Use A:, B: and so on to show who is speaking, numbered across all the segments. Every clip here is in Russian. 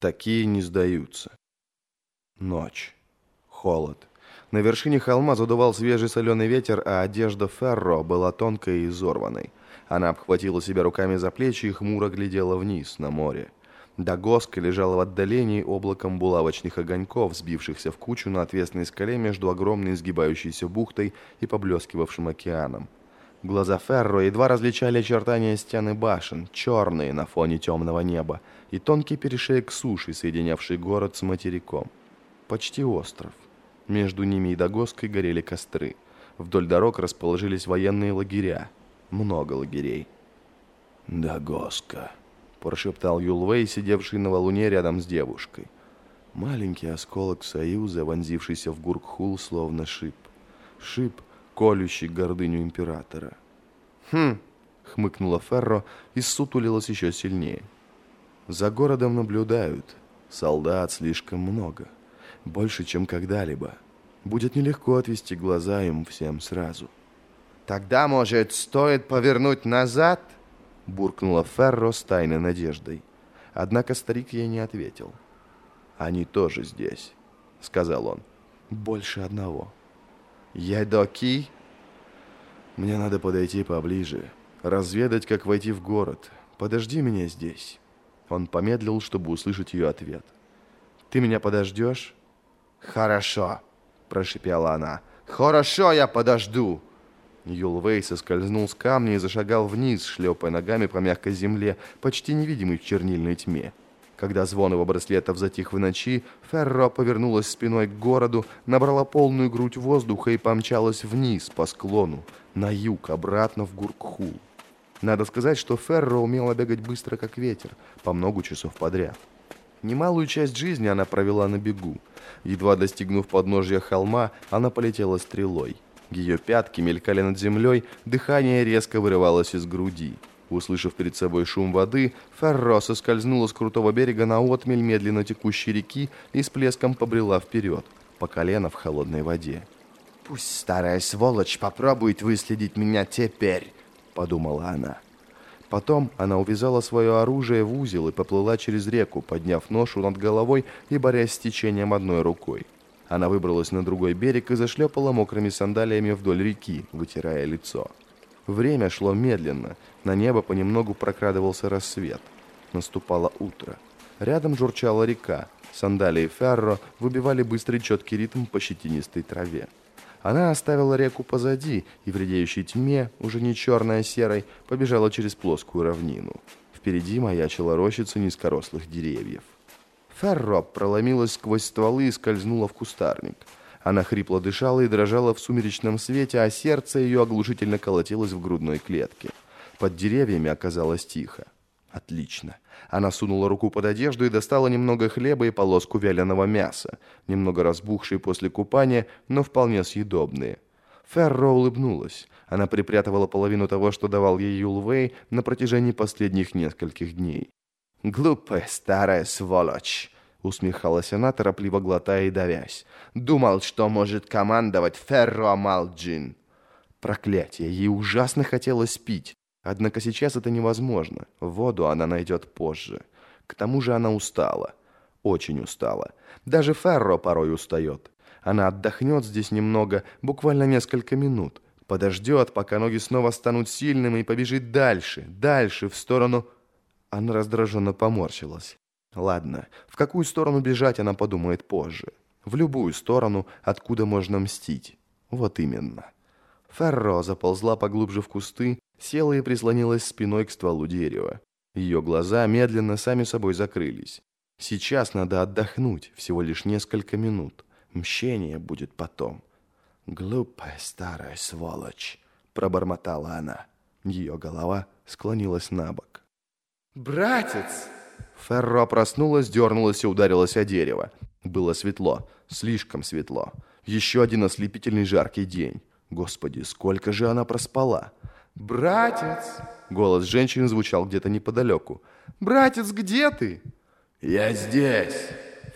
A: Такие не сдаются. Ночь. Холод. На вершине холма задувал свежий соленый ветер, а одежда Ферро была тонкой и изорванной. Она обхватила себя руками за плечи и хмуро глядела вниз, на море. Дагоска лежала в отдалении облаком булавочных огоньков, сбившихся в кучу на отвесной скале между огромной изгибающейся бухтой и поблескивавшим океаном. Глаза Ферро едва различали очертания стены башен, черные на фоне темного неба, и тонкий перешеек суши, соединявший город с материком. Почти остров. Между ними и Дагоской горели костры. Вдоль дорог расположились военные лагеря. Много лагерей.
B: «Дагоска», –
A: прошептал Юлвей, сидевший на валуне рядом с девушкой. Маленький осколок союза, вонзившийся в Гуркхул, словно шип. Шип, колющий гордыню императора. «Хм!» — хмыкнула Ферро и сутулилась еще сильнее. «За городом наблюдают. Солдат слишком много. Больше, чем когда-либо. Будет нелегко отвести глаза им всем сразу». «Тогда, может, стоит повернуть назад?» — буркнула Ферро с тайной надеждой. Однако старик ей не ответил. «Они тоже здесь», — сказал он. «Больше одного». «Едоки?» «Мне надо подойти поближе, разведать, как войти в город. Подожди меня здесь». Он помедлил, чтобы услышать ее ответ. «Ты меня подождешь?» «Хорошо», – прошипела она. «Хорошо, я подожду». Юлвей соскользнул с камня и зашагал вниз, шлепая ногами по мягкой земле, почти невидимой в чернильной тьме. Когда звон его браслетов затих в ночи, Ферро повернулась спиной к городу, набрала полную грудь воздуха и помчалась вниз по склону, на юг, обратно в Гуркхул. Надо сказать, что Ферро умела бегать быстро, как ветер, по много часов подряд. Немалую часть жизни она провела на бегу. Едва достигнув подножья холма, она полетела стрелой. Ее пятки мелькали над землей, дыхание резко вырывалось из груди. Услышав перед собой шум воды, Ферро соскользнула с крутого берега на отмель медленно текущей реки и с плеском побрела вперед, по колено в холодной воде. «Пусть старая сволочь попробует выследить меня теперь», — подумала она. Потом она увязала свое оружие в узел и поплыла через реку, подняв ношу над головой и борясь с течением одной рукой. Она выбралась на другой берег и зашлепала мокрыми сандалиями вдоль реки, вытирая лицо. Время шло медленно, на небо понемногу прокрадывался рассвет. Наступало утро. Рядом журчала река. Сандалии Ферро выбивали быстрый четкий ритм по щетинистой траве. Она оставила реку позади и в редеющей тьме, уже не черной, а серой, побежала через плоскую равнину. Впереди маячила рощица низкорослых деревьев. Ферро проломилась сквозь стволы и скользнула в кустарник. Она хрипло дышала и дрожала в сумеречном свете, а сердце ее оглушительно колотилось в грудной клетке. Под деревьями оказалось тихо. Отлично. Она сунула руку под одежду и достала немного хлеба и полоску вяленого мяса, немного разбухшие после купания, но вполне съедобные. Ферро улыбнулась. Она припрятывала половину того, что давал ей Юлвей на протяжении последних нескольких дней. «Глупая старая сволочь!» Усмехалась она, торопливо глотая и давясь. «Думал, что может командовать Ферро Малджин!» Проклятие, ей ужасно хотелось пить. Однако сейчас это невозможно. Воду она найдет позже. К тому же она устала. Очень устала. Даже Ферро порой устает. Она отдохнет здесь немного, буквально несколько минут. Подождет, пока ноги снова станут сильными и побежит дальше, дальше, в сторону... Она раздраженно поморщилась. Ладно, в какую сторону бежать она подумает позже. В любую сторону, откуда можно мстить. Вот именно. Ферро заползла поглубже в кусты, села и прислонилась спиной к стволу дерева. Ее глаза медленно сами собой закрылись. Сейчас надо отдохнуть, всего лишь несколько минут. Мщение будет потом. «Глупая старая сволочь», — пробормотала она. Ее голова склонилась на бок.
C: «Братец!»
A: Ферро проснулась, дернулась и ударилась о дерево. Было светло, слишком светло. Еще один ослепительный жаркий день. Господи, сколько же она проспала!
C: «Братец!»
A: Голос женщины звучал где-то неподалеку.
C: «Братец, где ты?»
B: «Я здесь!»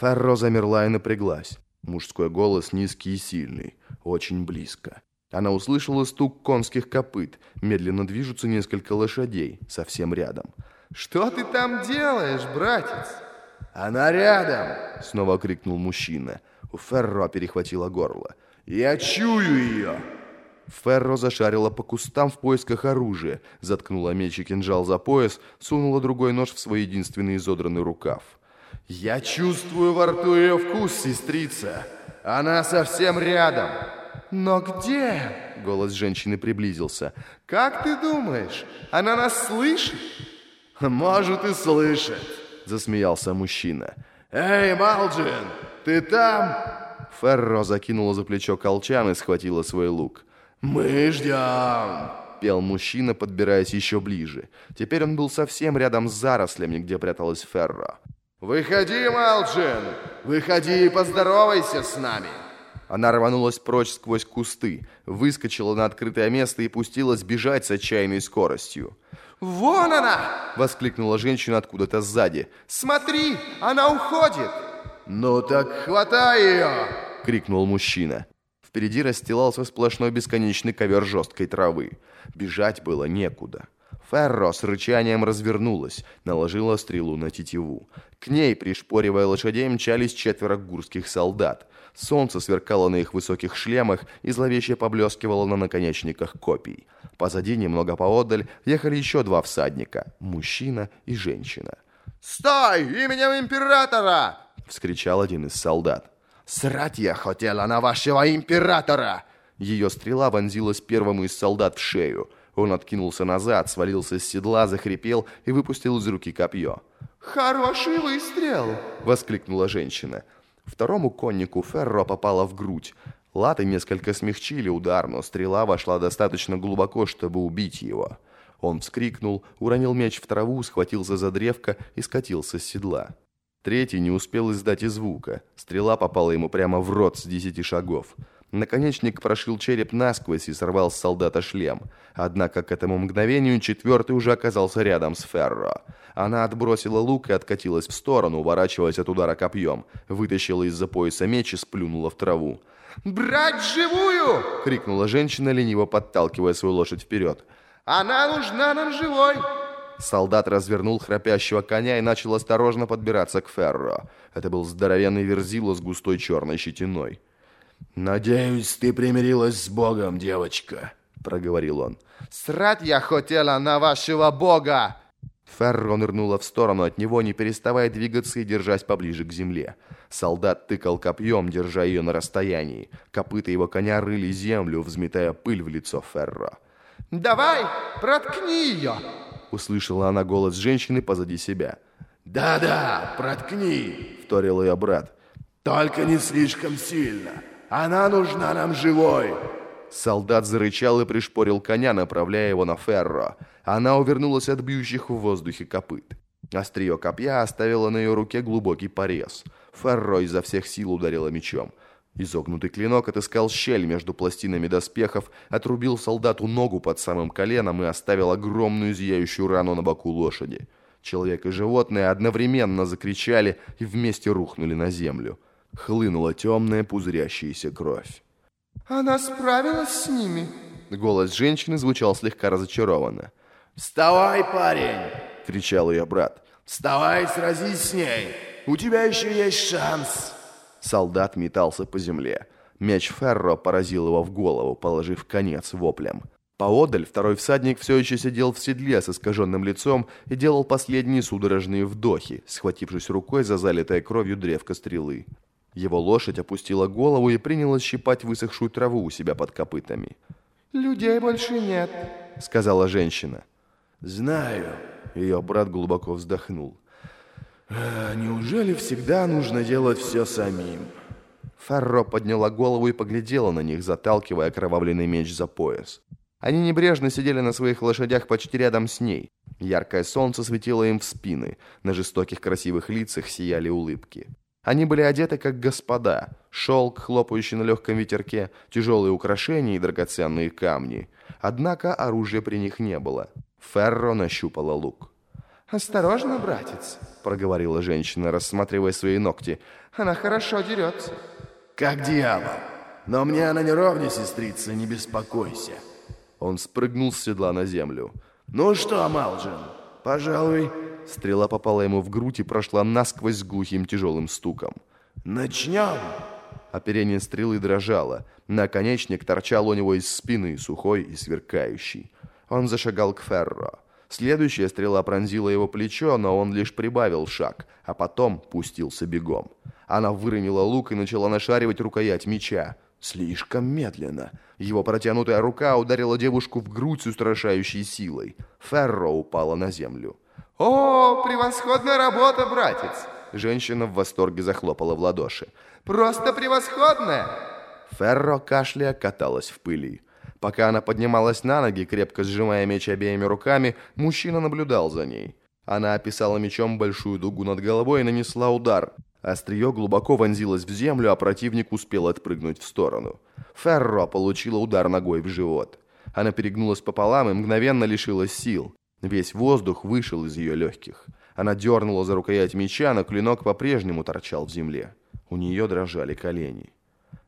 A: Ферро замерла и напряглась. Мужской голос низкий и сильный, очень близко. Она услышала стук конских копыт. Медленно движутся несколько лошадей, совсем рядом.
C: «Что ты там делаешь, братец?»
B: Она рядом!»
A: Снова крикнул мужчина. У Ферро перехватило горло.
B: «Я чую ее!»
A: Ферро зашарила по кустам в поисках оружия, заткнула меч и кинжал за пояс, сунула другой нож в свой единственный изодранный рукав.
B: «Я чувствую во рту ее вкус, сестрица! Она совсем рядом!»
C: «Но где?» — голос женщины приблизился. «Как ты думаешь, она нас слышит?»
B: «Может и слышит», — засмеялся мужчина. «Эй, Малджин, ты там?»
A: Ферро закинула за плечо колчан и схватила свой лук.
B: «Мы ждем!»
A: — пел мужчина, подбираясь еще ближе. Теперь он был совсем рядом с зарослями, где пряталась Ферро.
B: «Выходи, Малджин! Выходи и поздоровайся с нами!»
A: Она рванулась прочь сквозь кусты, выскочила на открытое место и пустилась бежать с отчаянной скоростью.
C: «Вон она!» — воскликнула женщина откуда-то сзади. «Смотри, она уходит!»
B: «Ну так хватай ее!»
A: — крикнул мужчина. Впереди расстилался сплошной бесконечный ковер жесткой травы. Бежать было некуда. Ферро с рычанием развернулась, наложила стрелу на тетиву. К ней, пришпоривая лошадей, мчались четверо гурских солдат. Солнце сверкало на их высоких шлемах и зловеще поблескивало на наконечниках копий. Позади, немного поодаль, ехали еще два всадника – мужчина и женщина.
C: «Стой! Именем императора!»
A: – вскричал один из солдат.
C: «Срать я хотела на вашего императора!»
A: Ее стрела вонзилась первому из солдат в шею. Он откинулся назад, свалился с седла, захрипел и выпустил из руки копье.
C: «Хороший выстрел!» – воскликнула женщина.
A: Второму коннику Ферро попала в грудь. Латы несколько смягчили удар, но стрела вошла достаточно глубоко, чтобы убить его. Он вскрикнул, уронил меч в траву, схватился за древко и скатился с седла. Третий не успел издать и звука. Стрела попала ему прямо в рот с десяти шагов. Наконечник прошил череп насквозь и сорвал с солдата шлем. Однако к этому мгновению четвертый уже оказался рядом с Ферро. Она отбросила лук и откатилась в сторону, уворачиваясь от удара копьем. Вытащила из-за пояса меч и сплюнула в траву.
C: «Брать живую!» — крикнула женщина, лениво подталкивая свою лошадь вперед. «Она нужна нам живой!»
A: Солдат развернул храпящего коня и начал осторожно подбираться к Ферро. Это был здоровенный верзила с густой черной щетиной.
B: «Надеюсь, ты примирилась с Богом, девочка», — проговорил он.
C: «Срать я хотела на вашего Бога!»
A: Ферро нырнула в сторону от него, не переставая двигаться и держась поближе к земле. Солдат тыкал копьем, держа ее на расстоянии. Копыта его коня рыли землю, взметая пыль в лицо Ферро.
C: «Давай, проткни ее!»
A: Услышала она голос женщины позади себя.
B: «Да-да, проткни!» — вторил ее брат. «Только не слишком сильно. Она нужна нам живой!»
A: Солдат зарычал и пришпорил коня, направляя его на Ферро. Она увернулась от бьющих в воздухе копыт. Острие копья оставило на ее руке глубокий порез. Ферро изо всех сил ударила мечом. Изогнутый клинок отыскал щель между пластинами доспехов, отрубил солдату ногу под самым коленом и оставил огромную зияющую рану на боку лошади. Человек и животное одновременно закричали и вместе рухнули на землю. Хлынула темная пузырящаяся кровь.
C: «Она справилась с ними?»
A: Голос женщины звучал слегка разочарованно.
B: «Вставай, парень!»
A: — кричал ее брат.
B: «Вставай, сразись с ней! У тебя еще есть шанс!»
A: Солдат метался по земле. Меч Ферро поразил его в голову, положив конец воплям. Поодаль второй всадник все еще сидел в седле с искаженным лицом и делал последние судорожные вдохи, схватившись рукой за залитое кровью древко стрелы. Его лошадь опустила голову и принялась щипать высохшую траву у себя под копытами.
C: «Людей больше нет», —
A: сказала женщина.
B: «Знаю», —
A: ее брат глубоко вздохнул.
B: А неужели всегда нужно делать все самим?
A: Фарро подняла голову и поглядела на них, заталкивая окровавленный меч за пояс. Они небрежно сидели на своих лошадях почти рядом с ней. Яркое солнце светило им в спины, на жестоких красивых лицах сияли улыбки. Они были одеты как господа. Шелк, хлопающий на легком ветерке, тяжелые украшения и драгоценные камни. Однако оружия при них не было. Ферро нащупала лук.
C: «Осторожно, братец», — проговорила женщина, рассматривая свои ногти. «Она хорошо дерется».
B: «Как дьявол! Но мне она не ровня, сестрица, не беспокойся».
A: Он спрыгнул с седла на землю.
B: «Ну что, Малджин, пожалуй,
A: Стрела попала ему в грудь и прошла насквозь с глухим тяжелым стуком.
B: «Начнем!»
A: Оперение стрелы дрожало. Наконечник торчал у него из спины, сухой и сверкающий. Он зашагал к Ферро. Следующая стрела пронзила его плечо, но он лишь прибавил шаг, а потом пустился бегом. Она выронила лук и начала нашаривать рукоять меча. Слишком медленно. Его протянутая рука ударила девушку в грудь с устрашающей силой. Ферро упала на землю.
C: «О, превосходная работа, братец!»
A: Женщина в восторге захлопала в ладоши.
C: «Просто превосходная!»
A: Ферро, кашляя, каталась в пыли. Пока она поднималась на ноги, крепко сжимая меч обеими руками, мужчина наблюдал за ней. Она описала мечом большую дугу над головой и нанесла удар. Острие глубоко вонзилось в землю, а противник успел отпрыгнуть в сторону. Ферро получила удар ногой в живот. Она перегнулась пополам и мгновенно лишилась сил. Весь воздух вышел из ее легких. Она дернула за рукоять меча, но клинок по-прежнему торчал в земле. У нее дрожали колени.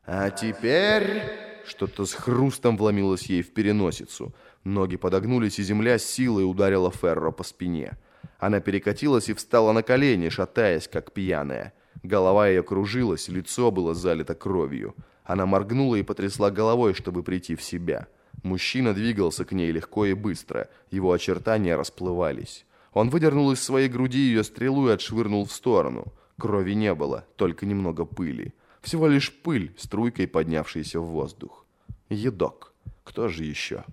C: «А теперь...»
A: Что-то с хрустом вломилось ей в переносицу. Ноги подогнулись, и земля с силой ударила Ферро по спине. Она перекатилась и встала на колени, шатаясь, как пьяная. Голова ее кружилась, лицо было залито кровью. Она моргнула и потрясла головой, чтобы прийти в себя. Мужчина двигался к ней легко и быстро. Его очертания расплывались. Он выдернул из своей груди ее стрелу и отшвырнул в сторону. Крови не было, только немного пыли. Всего лишь пыль, струйкой поднявшаяся в воздух. Едок. Кто же еще?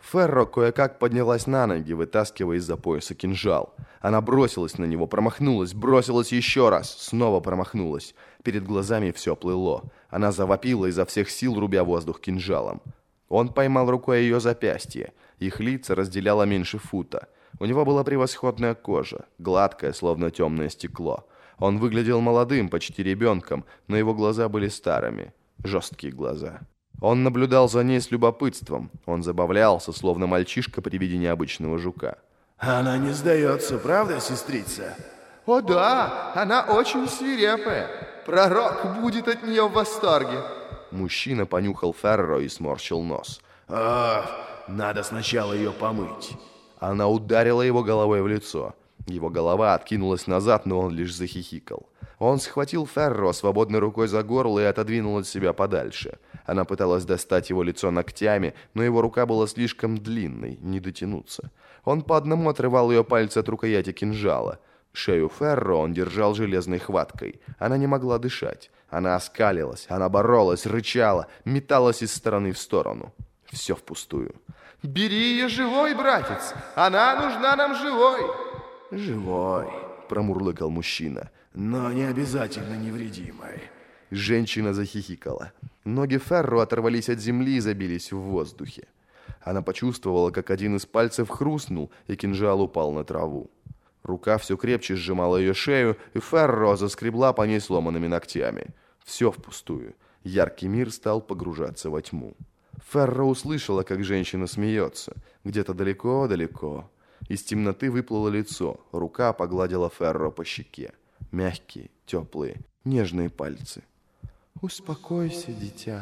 A: Ферро кое-как поднялась на ноги, вытаскивая из-за пояса кинжал. Она бросилась на него, промахнулась, бросилась еще раз, снова промахнулась. Перед глазами все плыло. Она завопила изо всех сил, рубя воздух кинжалом. Он поймал рукой ее запястье. Их лица разделяло меньше фута. У него была превосходная кожа, гладкая, словно темное стекло. Он выглядел молодым, почти ребенком, но его глаза были старыми. Жесткие глаза. Он наблюдал за ней с любопытством. Он забавлялся, словно мальчишка при виде необычного жука.
B: «Она не сдается, правда, сестрица?»
C: «О да, она очень свирепая. Пророк будет от нее в восторге».
A: Мужчина понюхал Ферро и сморщил нос.
B: «Ах, надо сначала ее помыть».
A: Она ударила его головой в лицо. Его голова откинулась назад, но он лишь захихикал. Он схватил Ферро свободной рукой за горло и отодвинул от себя подальше. Она пыталась достать его лицо ногтями, но его рука была слишком длинной, не дотянуться. Он по одному отрывал ее пальцы от рукояти кинжала. Шею Ферро он держал железной хваткой. Она не могла дышать. Она оскалилась, она боролась, рычала, металась из стороны в сторону. Все впустую.
C: «Бери ее живой, братец! Она нужна нам живой!»
B: «Живой», — промурлыкал мужчина, — «но не обязательно невредимой».
A: Женщина захихикала. Ноги Ферро оторвались от земли и забились в воздухе. Она почувствовала, как один из пальцев хрустнул, и кинжал упал на траву. Рука все крепче сжимала ее шею, и Ферро заскребла по ней сломанными ногтями. Все впустую. Яркий мир стал погружаться во тьму. Ферро услышала, как женщина смеется. Где-то далеко-далеко. Из темноты выплыло лицо. Рука погладила Ферро по щеке. Мягкие, теплые, нежные пальцы. «Успокойся, дитя»,